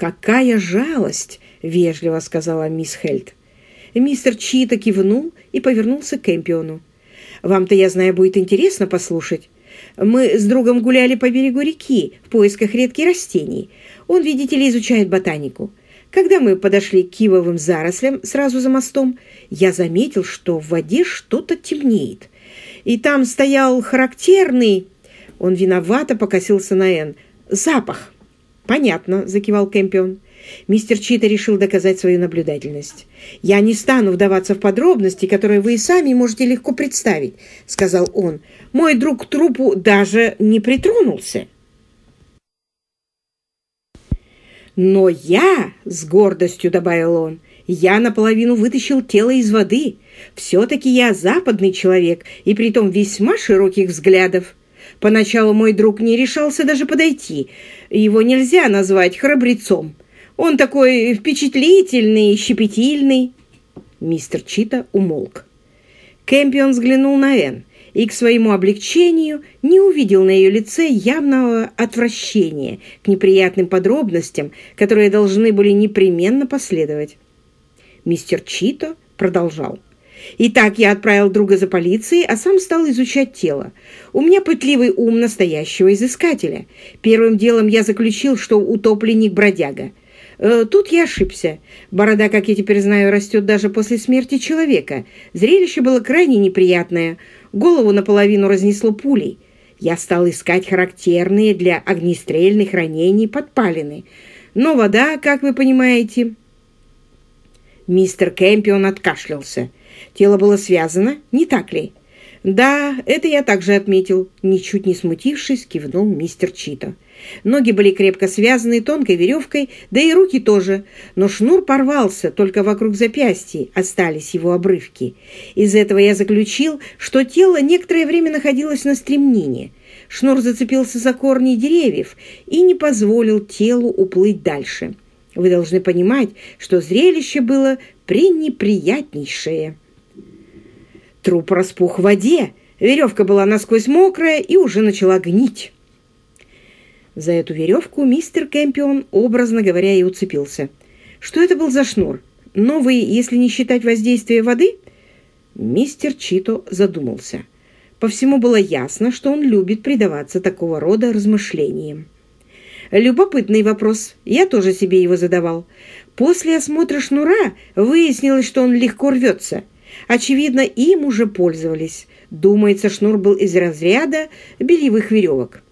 «Какая жалость!» — вежливо сказала мисс Хельт. Мистер Чита кивнул и повернулся к Кэмпиону. «Вам-то, я знаю, будет интересно послушать. Мы с другом гуляли по берегу реки в поисках редких растений. Он, видите ли, изучает ботанику. Когда мы подошли к кивовым зарослям сразу за мостом, я заметил, что в воде что-то темнеет. И там стоял характерный... Он виновато покосился на Энн. «Запах!» «Понятно», — закивал Кэмпион. Мистер Чита решил доказать свою наблюдательность. «Я не стану вдаваться в подробности, которые вы и сами можете легко представить», — сказал он. «Мой друг к трупу даже не притронулся». «Но я», — с гордостью добавил он, — «я наполовину вытащил тело из воды. Все-таки я западный человек, и притом весьма широких взглядов. Поначалу мой друг не решался даже подойти. Его нельзя назвать храбрецом». Он такой впечатлительный, щепетильный. Мистер Чита умолк. Кэмпион взглянул на Энн и к своему облегчению не увидел на ее лице явного отвращения к неприятным подробностям, которые должны были непременно последовать. Мистер Чито продолжал. «Итак, я отправил друга за полицией, а сам стал изучать тело. У меня пытливый ум настоящего изыскателя. Первым делом я заключил, что утопленник бродяга. Э, тут я ошибся. Борода, как я теперь знаю, растет даже после смерти человека. Зрелище было крайне неприятное. Голову наполовину разнесло пулей. Я стал искать характерные для огнестрельных ранений подпалины. Но вода, как вы понимаете... Мистер Кэмпион откашлялся. Тело было связано, не так ли? «Да, это я также отметил», — ничуть не смутившись, кивнул мистер Чито. Ноги были крепко связаны тонкой веревкой, да и руки тоже, но шнур порвался, только вокруг запястья остались его обрывки. Из этого я заключил, что тело некоторое время находилось на стремнине. Шнур зацепился за корни деревьев и не позволил телу уплыть дальше. Вы должны понимать, что зрелище было пренеприятнейшее. Труп распух в воде, веревка была насквозь мокрая и уже начала гнить. За эту веревку мистер Кэмпион, образно говоря, и уцепился. Что это был за шнур? Новый, если не считать воздействия воды? Мистер Чито задумался. По всему было ясно, что он любит предаваться такого рода размышлениям. Любопытный вопрос. Я тоже себе его задавал. После осмотра шнура выяснилось, что он легко рвется. Очевидно, им уже пользовались. Думается, шнур был из разряда бельевых веревок.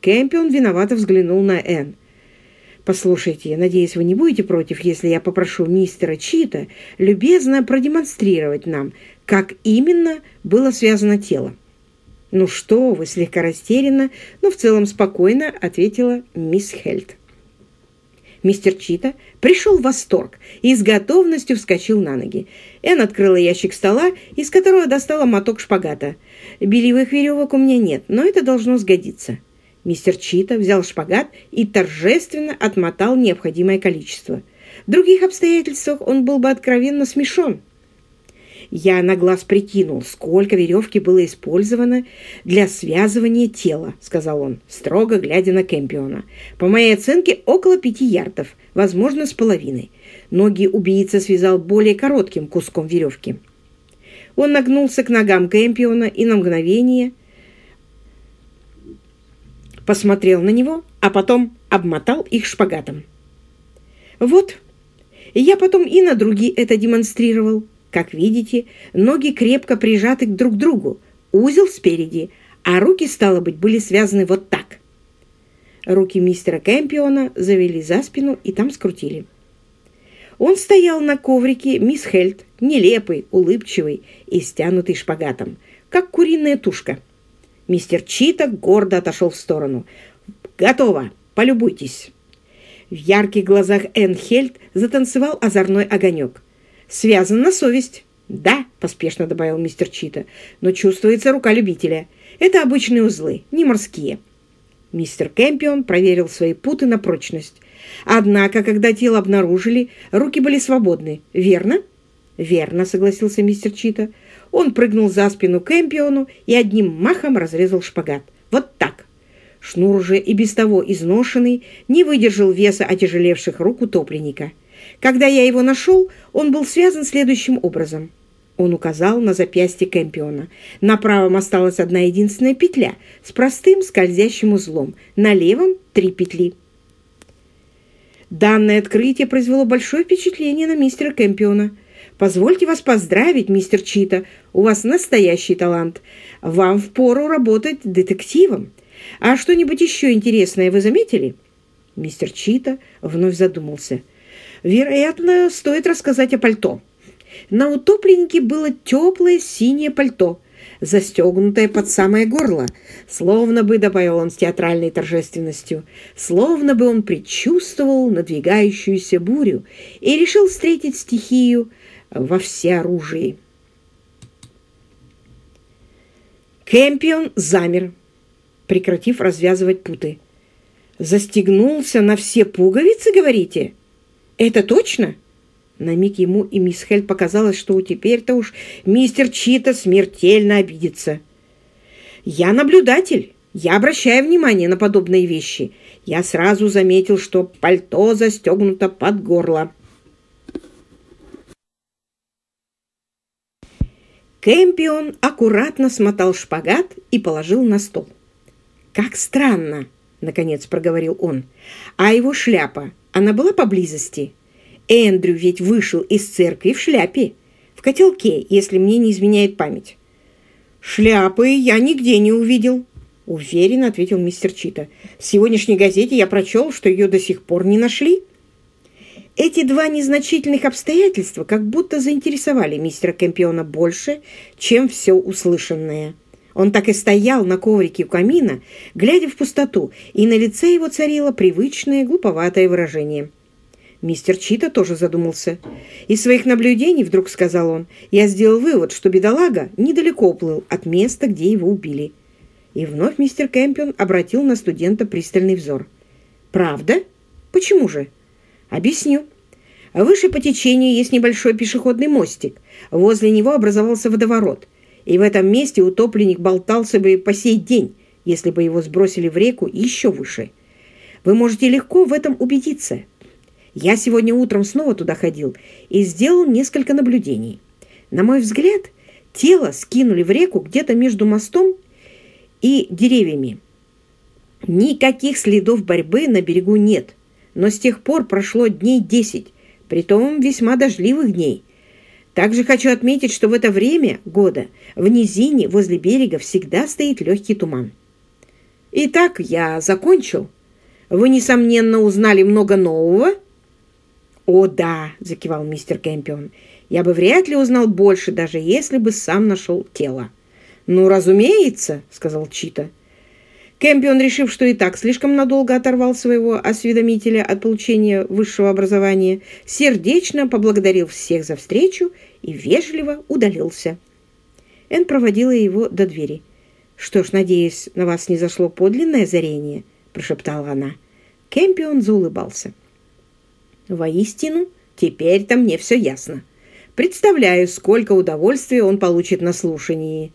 Кэмпион виновато взглянул на Энн. «Послушайте, надеюсь, вы не будете против, если я попрошу мистера Чита любезно продемонстрировать нам, как именно было связано тело». «Ну что вы, слегка растерянно, но в целом спокойно», — ответила мисс Хельт. Мистер Чита пришел в восторг и с готовностью вскочил на ноги. Энн открыла ящик стола, из которого достала моток шпагата. «Белевых веревок у меня нет, но это должно сгодиться». Мистер Чита взял шпагат и торжественно отмотал необходимое количество. В других обстоятельствах он был бы откровенно смешон. Я на глаз прикинул, сколько веревки было использовано для связывания тела, сказал он, строго глядя на Кэмпиона. По моей оценке, около пяти ярдов, возможно, с половиной. Ноги убийца связал более коротким куском веревки. Он нагнулся к ногам Кэмпиона и на мгновение посмотрел на него, а потом обмотал их шпагатом. Вот, я потом и на другие это демонстрировал. Как видите, ноги крепко прижаты друг к другу, узел спереди, а руки, стало быть, были связаны вот так. Руки мистера Кэмпиона завели за спину и там скрутили. Он стоял на коврике мисс Хельт, нелепый, улыбчивый и стянутый шпагатом, как куриная тушка. Мистер Чита гордо отошел в сторону. «Готово! Полюбуйтесь!» В ярких глазах Энн Хельт затанцевал озорной огонек. «Связан на совесть!» «Да», — поспешно добавил мистер Чита, «но чувствуется рука любителя. Это обычные узлы, не морские». Мистер Кэмпион проверил свои путы на прочность. Однако, когда тело обнаружили, руки были свободны. «Верно?» «Верно», — согласился мистер Чита. Он прыгнул за спину Кэмпиону и одним махом разрезал шпагат. Вот так. Шнур уже и без того изношенный, не выдержал веса отяжелевших рук утопленника. Когда я его нашел, он был связан следующим образом. Он указал на запястье Кэмпиона. На правом осталась одна единственная петля с простым скользящим узлом, на левом — три петли. Данное открытие произвело большое впечатление на мистера Кэмпиона. «Позвольте вас поздравить, мистер Чита, у вас настоящий талант. Вам впору работать детективом. А что-нибудь еще интересное вы заметили?» Мистер Чита вновь задумался. «Вероятно, стоит рассказать о пальто». На утопленнике было теплое синее пальто, застегнутое под самое горло, словно бы, добавил он с театральной торжественностью, словно бы он предчувствовал надвигающуюся бурю и решил встретить стихию во всеоружии. Кэмпион замер, прекратив развязывать путы. «Застегнулся на все пуговицы, говорите? Это точно?» На миг ему и мисс Хель показалось, что теперь-то уж мистер Чита смертельно обидится. «Я наблюдатель. Я обращаю внимание на подобные вещи. Я сразу заметил, что пальто застегнуто под горло». Кэмпион аккуратно смотал шпагат и положил на стол. «Как странно!» — наконец проговорил он. «А его шляпа, она была поблизости?» Эндрю ведь вышел из церкви в шляпе, в котелке, если мне не изменяет память. «Шляпы я нигде не увидел», — уверенно ответил мистер Чита. «В сегодняшней газете я прочел, что ее до сих пор не нашли». Эти два незначительных обстоятельства как будто заинтересовали мистера Кэмпиона больше, чем все услышанное. Он так и стоял на коврике у камина, глядя в пустоту, и на лице его царило привычное глуповатое выражение — Мистер Чита тоже задумался. Из своих наблюдений, вдруг сказал он, я сделал вывод, что бедолага недалеко уплыл от места, где его убили. И вновь мистер Кэмпион обратил на студента пристальный взор. «Правда? Почему же?» «Объясню. Выше по течению есть небольшой пешеходный мостик. Возле него образовался водоворот. И в этом месте утопленник болтался бы по сей день, если бы его сбросили в реку еще выше. Вы можете легко в этом убедиться». Я сегодня утром снова туда ходил и сделал несколько наблюдений. На мой взгляд, тело скинули в реку где-то между мостом и деревьями. Никаких следов борьбы на берегу нет, но с тех пор прошло дней десять, притом весьма дождливых дней. Также хочу отметить, что в это время года в низине возле берега всегда стоит легкий туман. Итак, я закончил. Вы, несомненно, узнали много нового, «О, да!» – закивал мистер Кэмпион. «Я бы вряд ли узнал больше, даже если бы сам нашел тело». «Ну, разумеется!» – сказал Чита. Кэмпион, решив, что и так слишком надолго оторвал своего осведомителя от получения высшего образования, сердечно поблагодарил всех за встречу и вежливо удалился. Энн проводила его до двери. «Что ж, надеюсь, на вас не зашло подлинное озарение?» – прошептала она. Кэмпион заулыбался. Воистину, теперь-то мне все ясно. Представляю, сколько удовольствия он получит на слушании.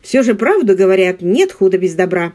Все же правду говорят, нет худа без добра.